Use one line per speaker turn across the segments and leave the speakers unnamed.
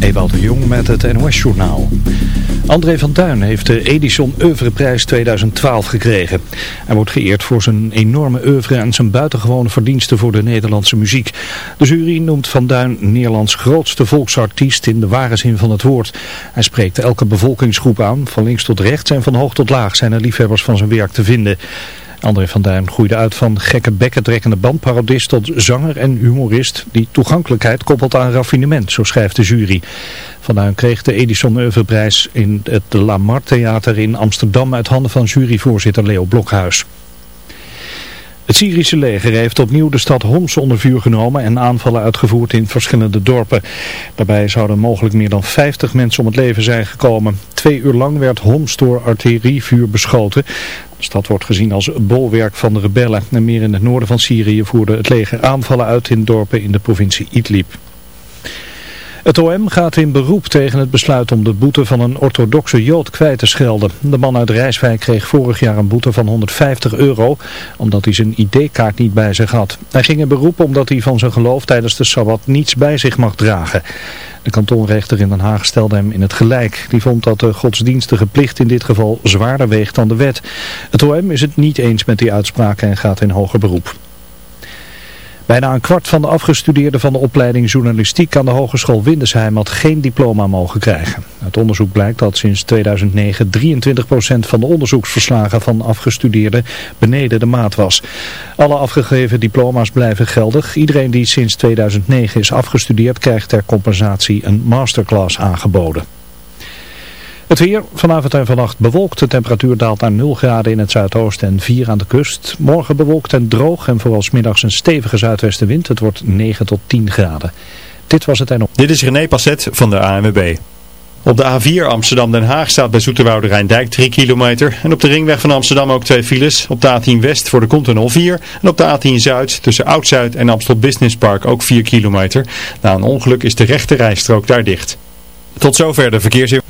Ewout de Jong met het NOS-journaal. André van Duin heeft de Edison Oeuvreprijs 2012 gekregen. Hij wordt geëerd voor zijn enorme oeuvre en zijn buitengewone verdiensten voor de Nederlandse muziek. De jury noemt Van Duin Nederlands grootste volksartiest in de ware zin van het woord. Hij spreekt elke bevolkingsgroep aan, van links tot rechts en van hoog tot laag zijn er liefhebbers van zijn werk te vinden. André van Duin groeide uit van gekke bekkentrekkende bandparodist tot zanger en humorist die toegankelijkheid koppelt aan raffinement, zo schrijft de jury. Van Duin kreeg de Edison Oeuvreprijs in het Lamar Theater in Amsterdam uit handen van juryvoorzitter Leo Blokhuis. Het Syrische leger heeft opnieuw de stad Homs onder vuur genomen en aanvallen uitgevoerd in verschillende dorpen. Daarbij zouden mogelijk meer dan 50 mensen om het leven zijn gekomen. Twee uur lang werd Homs door artillerievuur beschoten. De stad wordt gezien als bolwerk van de rebellen. En meer in het noorden van Syrië voerde het leger aanvallen uit in dorpen in de provincie Idlib. Het OM gaat in beroep tegen het besluit om de boete van een orthodoxe jood kwijt te schelden. De man uit Rijswijk kreeg vorig jaar een boete van 150 euro, omdat hij zijn ID-kaart niet bij zich had. Hij ging in beroep omdat hij van zijn geloof tijdens de Sabbat niets bij zich mag dragen. De kantonrechter in Den Haag stelde hem in het gelijk. Die vond dat de godsdienstige plicht in dit geval zwaarder weegt dan de wet. Het OM is het niet eens met die uitspraak en gaat in hoger beroep. Bijna een kwart van de afgestudeerden van de opleiding journalistiek aan de Hogeschool Windesheim had geen diploma mogen krijgen. Uit onderzoek blijkt dat sinds 2009 23% van de onderzoeksverslagen van afgestudeerden beneden de maat was. Alle afgegeven diploma's blijven geldig. Iedereen die sinds 2009 is afgestudeerd krijgt ter compensatie een masterclass aangeboden. Het weer vanavond en vannacht bewolkt. De temperatuur daalt naar 0 graden in het zuidoosten en 4 aan de kust. Morgen bewolkt en droog en vooral middags een stevige zuidwestenwind. Het wordt 9 tot 10 graden. Dit was het en op.
Dit is René Passet van de ANWB. Op de A4 Amsterdam-Den Haag staat bij Zoeterwoude Rijndijk 3 kilometer. En op de ringweg van Amsterdam ook twee files. Op de A10 West voor de Continental 4. En op de A10 Zuid tussen Oud-Zuid en Amstel Business Park ook 4 kilometer. Na een ongeluk is de rechte rijstrook daar dicht. Tot zover de verkeersinformatie.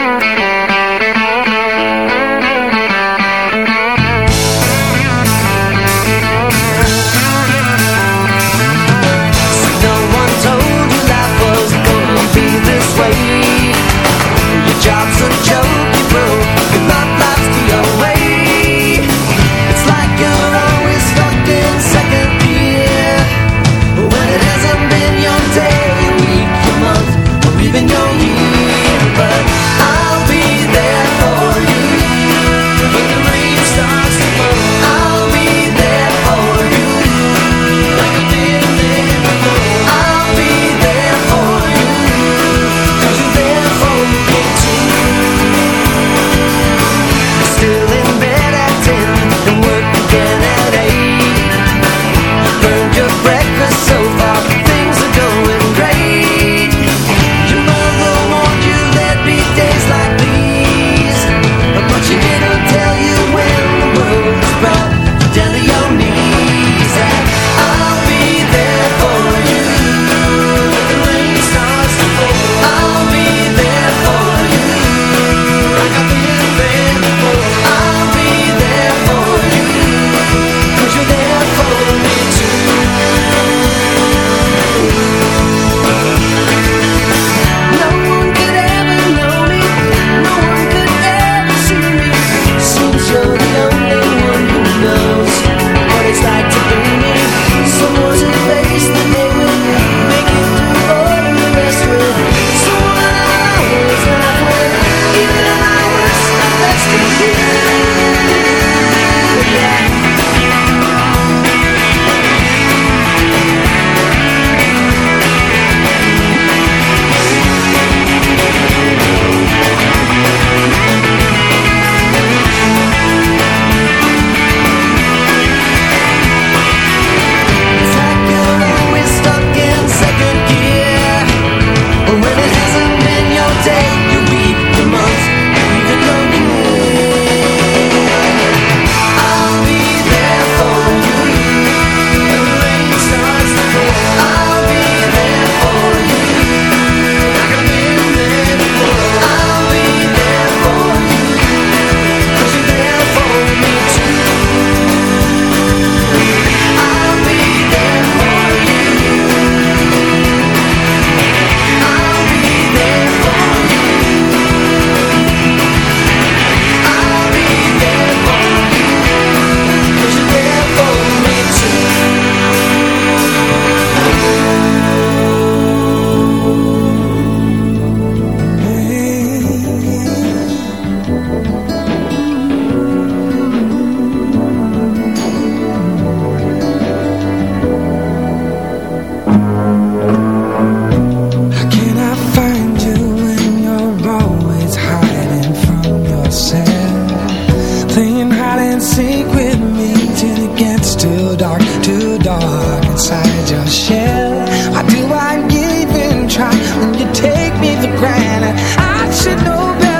me the. I
should know better.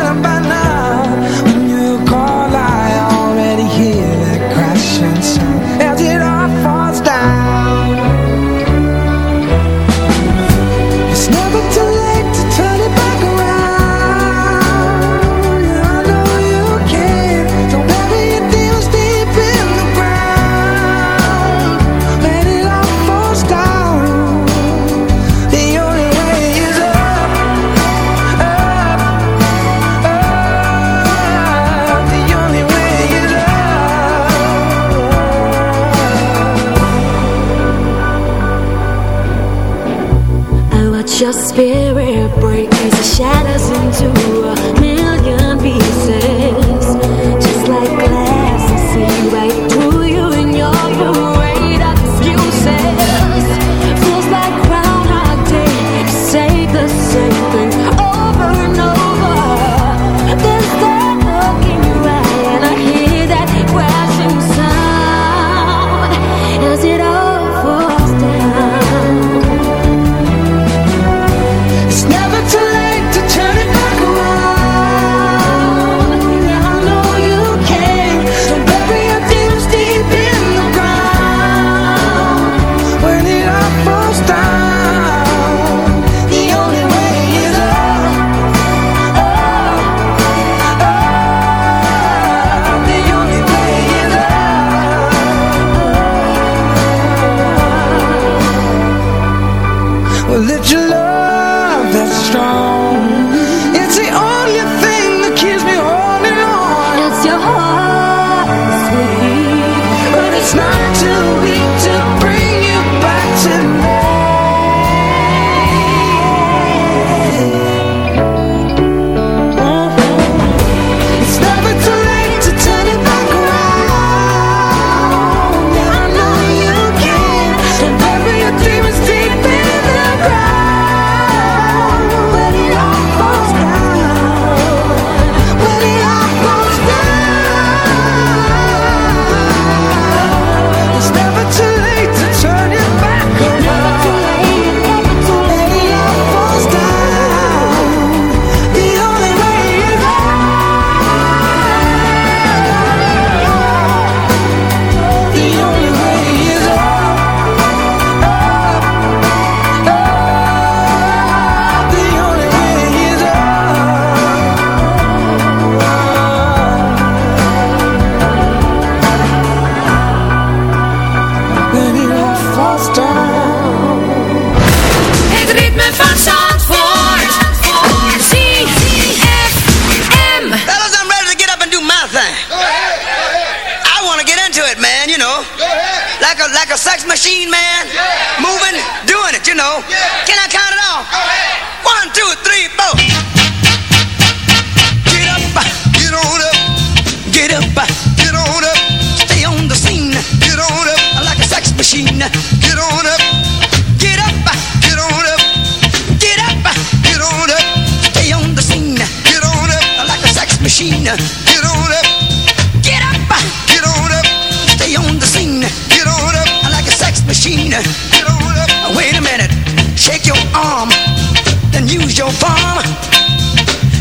on.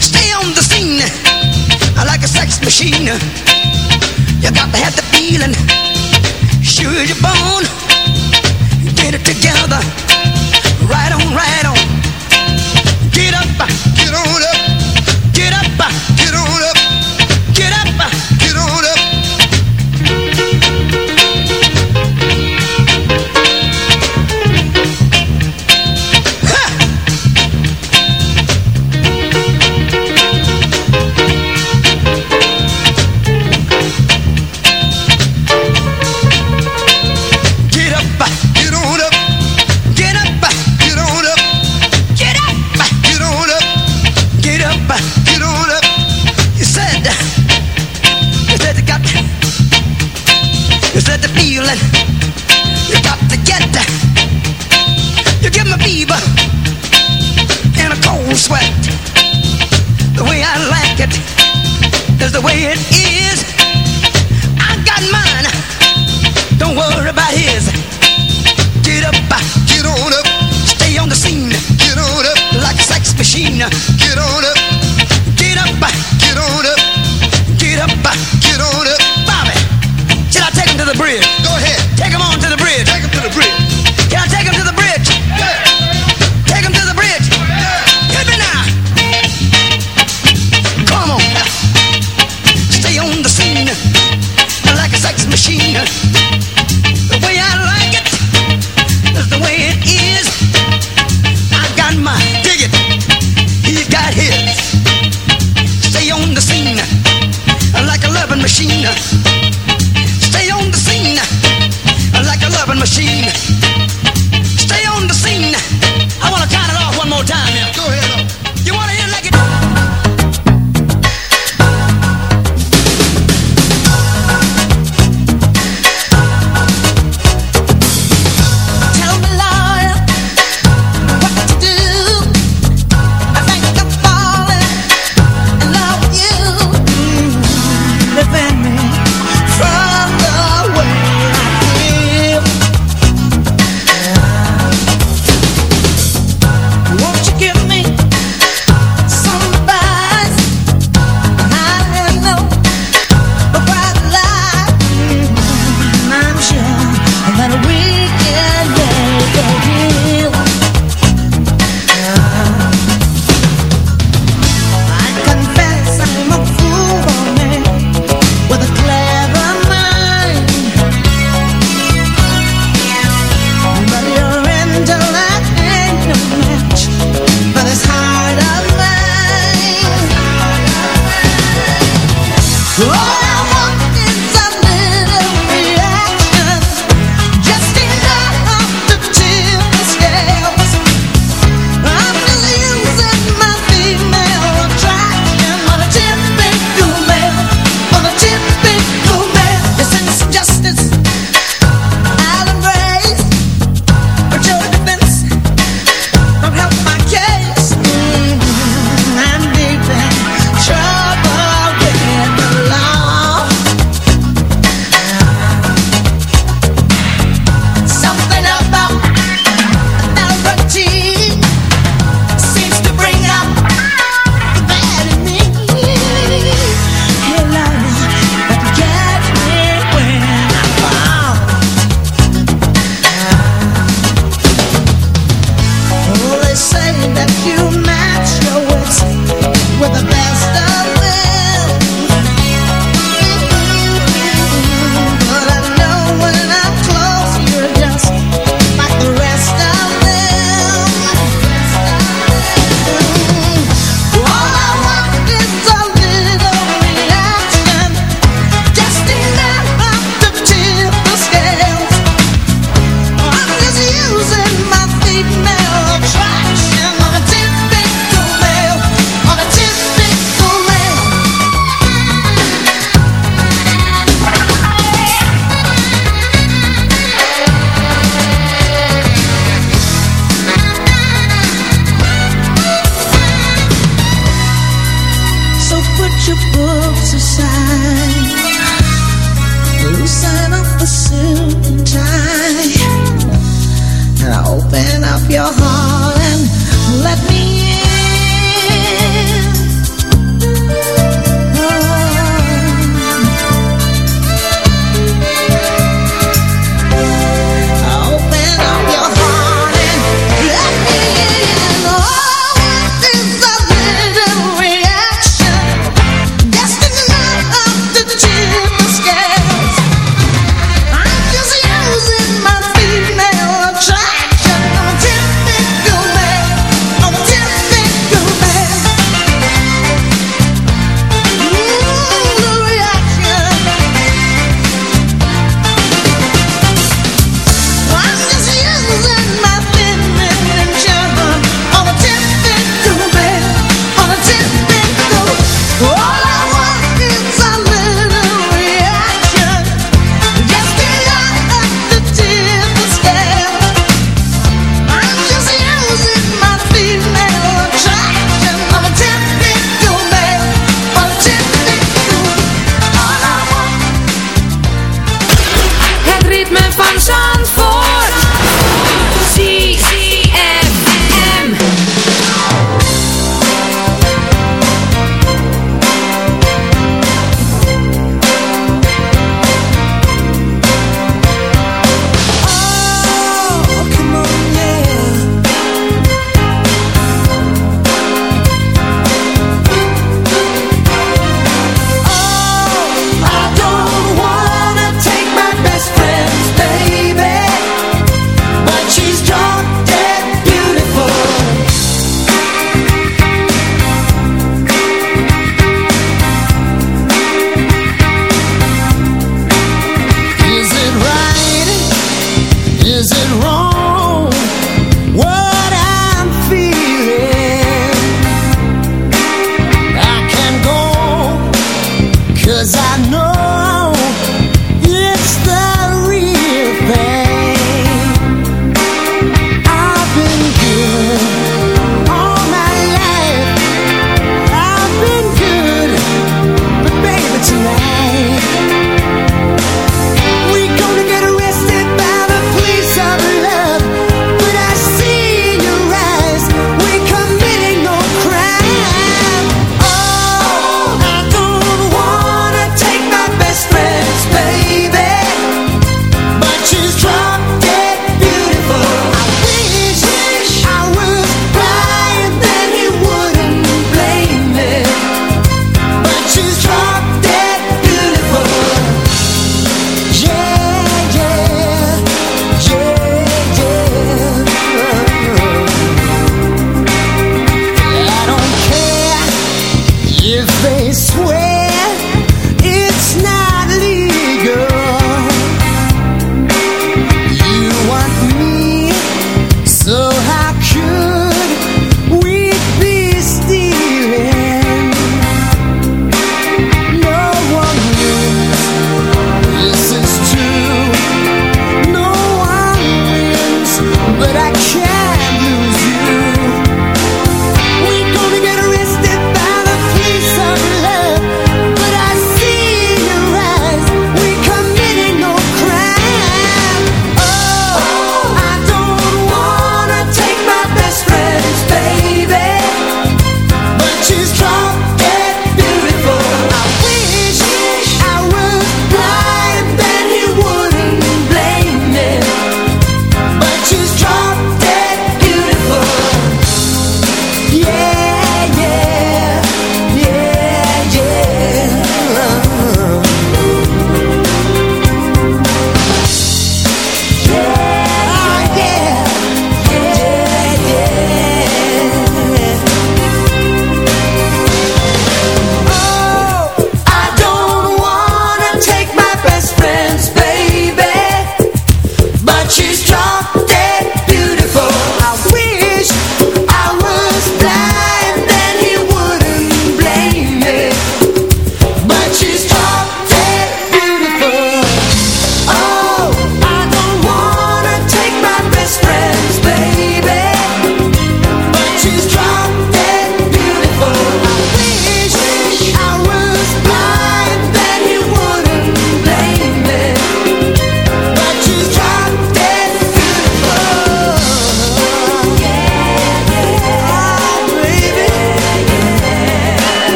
Stay on the scene like a sex machine. You got to have the feeling. Sure you're born. Get it together. Right on, right on.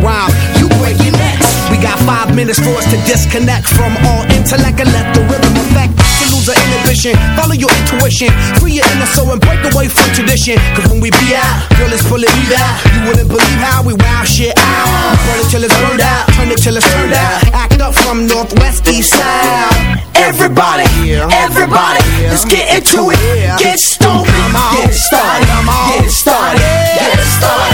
When I
bust my rhyme, you break your necks. We got five minutes for us to disconnect from all intellect and let the rhythm affect. To lose the inhibition, follow your intuition, free your inner soul and break away from tradition. Cause when we be out, girl, it's pulling me out. You wouldn't believe how we wow shit out. Burn it till it's burned out, turn it till it's turned out. Act up from northwest, east side. Everybody, everybody, let's get into it. Get stoked, get it started, get started, get started.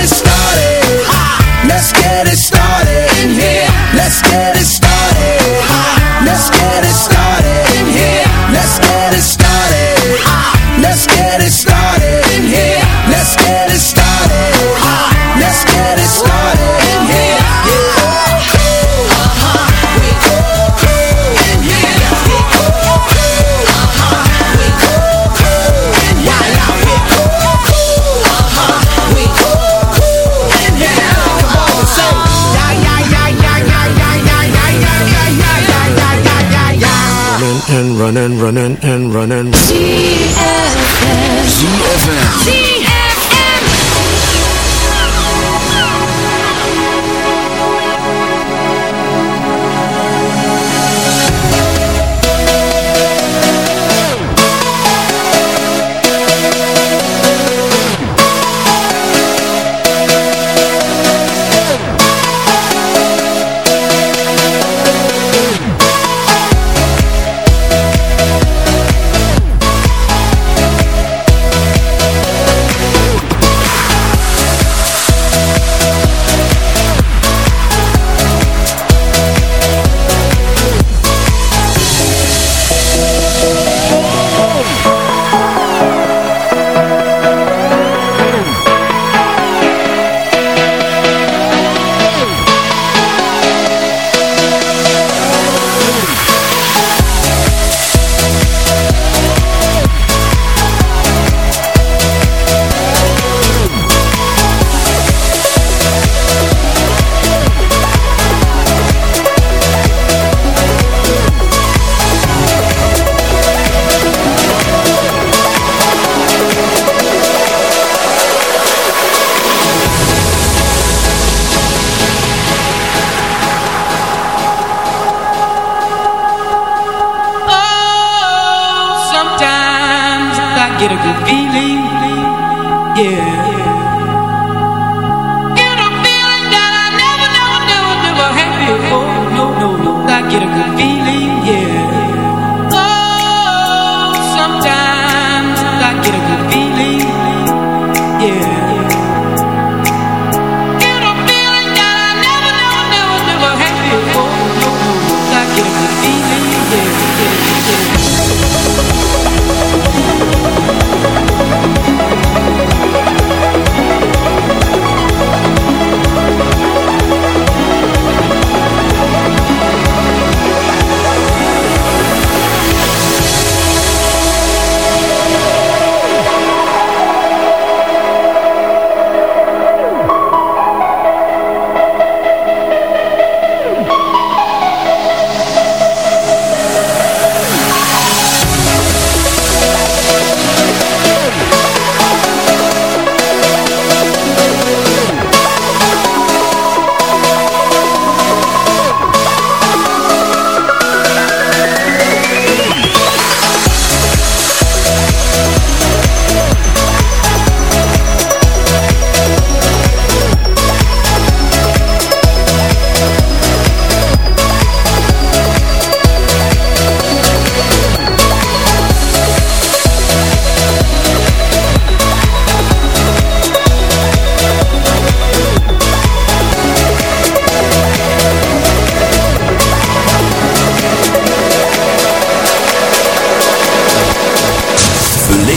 running, running, and running.
ZFM. ZFM. Yeah.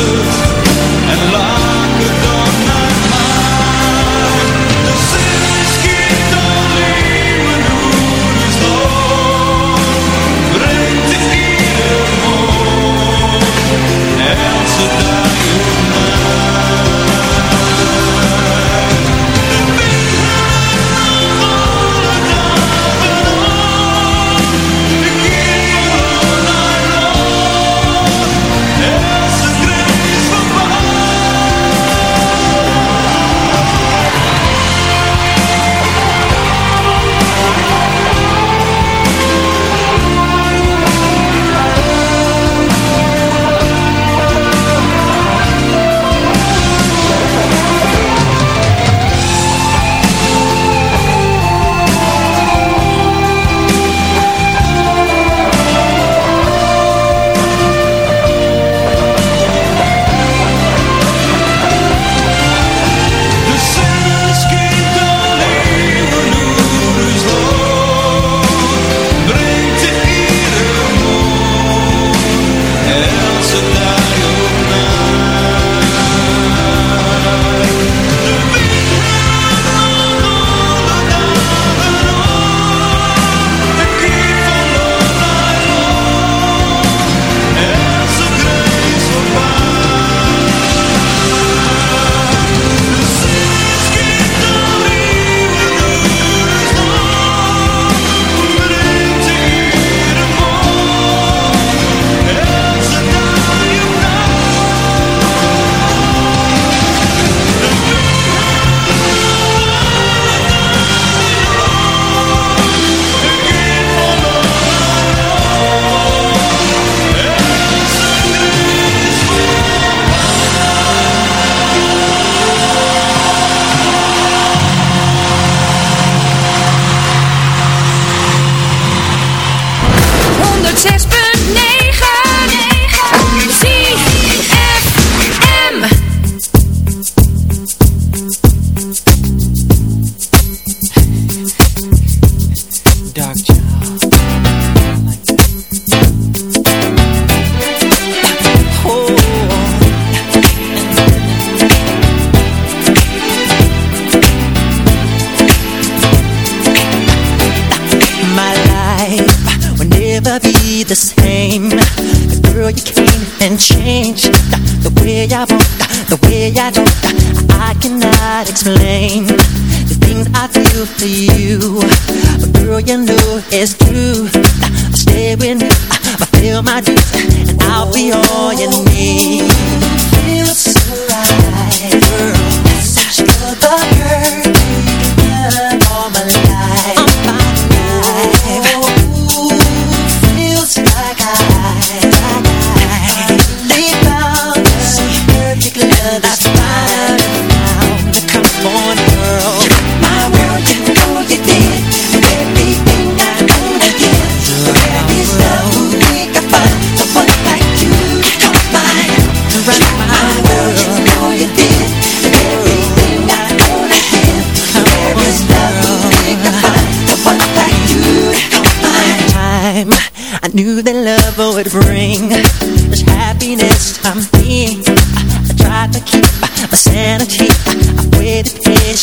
doen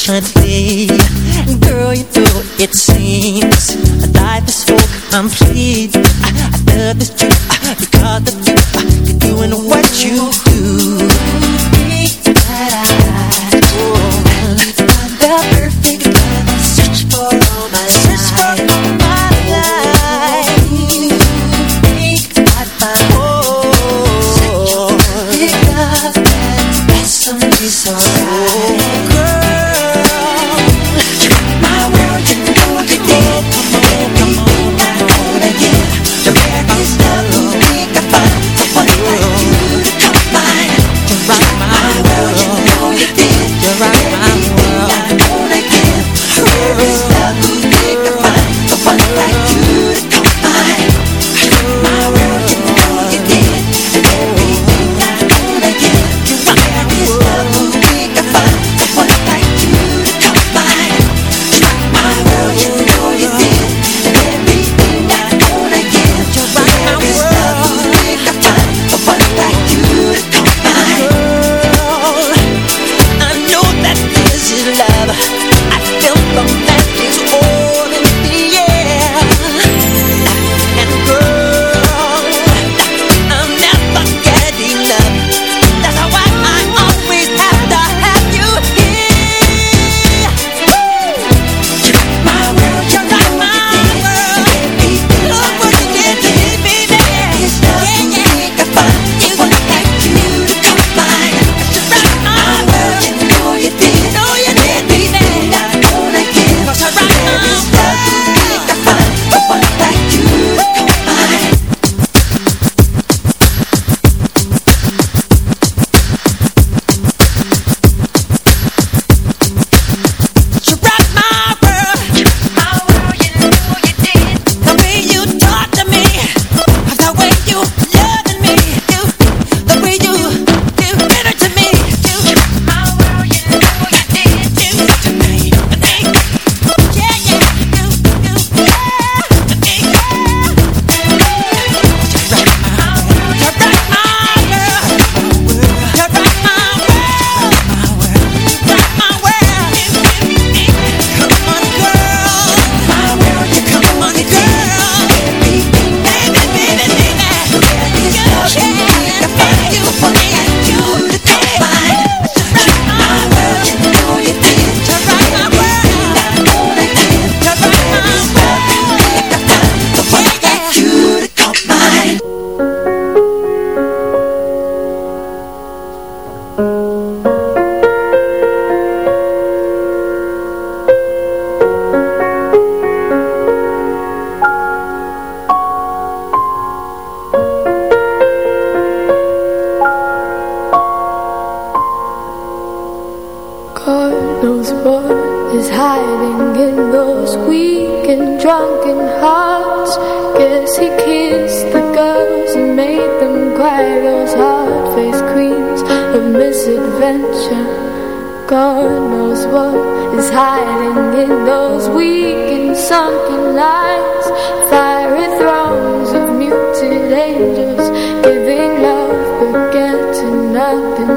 constantly Girl, you know it seems. Life is so complete
happen